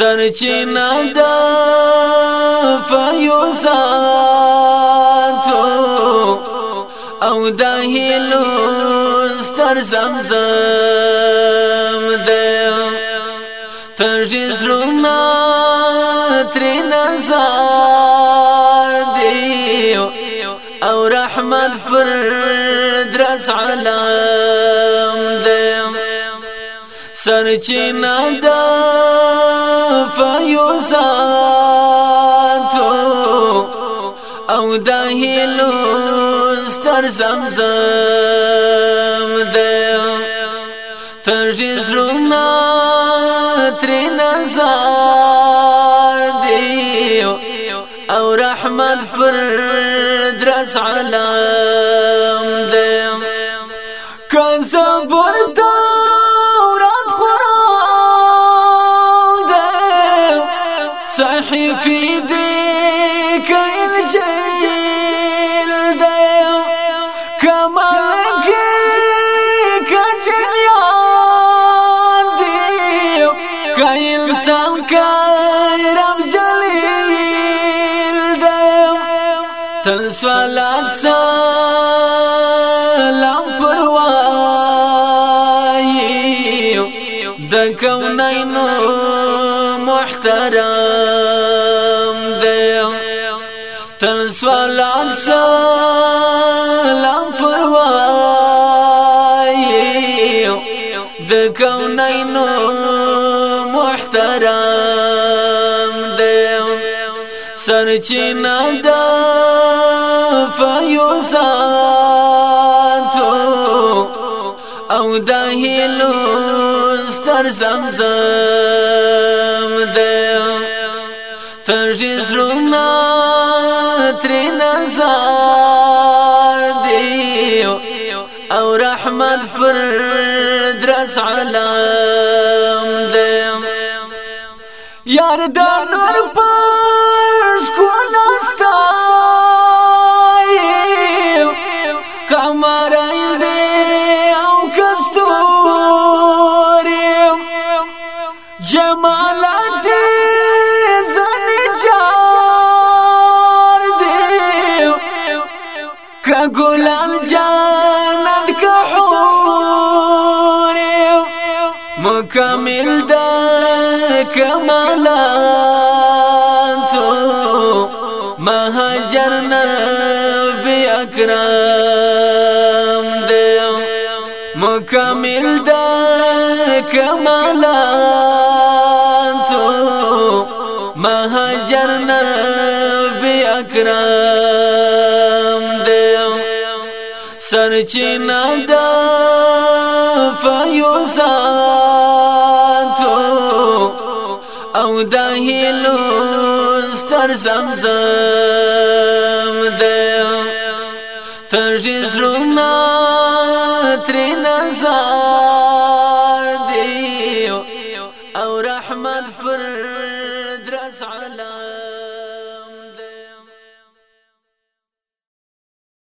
سرچینه د فیوزاتو او د هیلو ستر زمزم د ترجزرونا تر نظر دی او رحمت پر درس علام دی سرچینه د فیوزاتو او دا هیلو ستر زمزم ده ترجیز رونا تری نظار دیو او رحمت پر درس علام ده کن زبور صحي في ديك الجيل ديو كما لكيك جريان ديو كاين سان كايرم جليل ديو تنسوى لات سلام پروان کونینو محترم دی تل سوالان سلام فروای د کونینو محترم دی سرچینه د فیوزان او د هلو ستر زمزم د تر جزرنا تر نظر دی او رحمت پر درس علام دی یار د نور پښ کو نستا جمالا دی زنی جار دی که گلال جاند که حوری مکمل دا کمالا تو مهجر نبی اکرام دی مکمل دا کمالا مهاجر نبی اکرام دیم سرچینا دا فیوزاتو او دا هیلو ستر زمزم دیم ترجیز رونا تری نظار دیو او رحمت پر يزعلان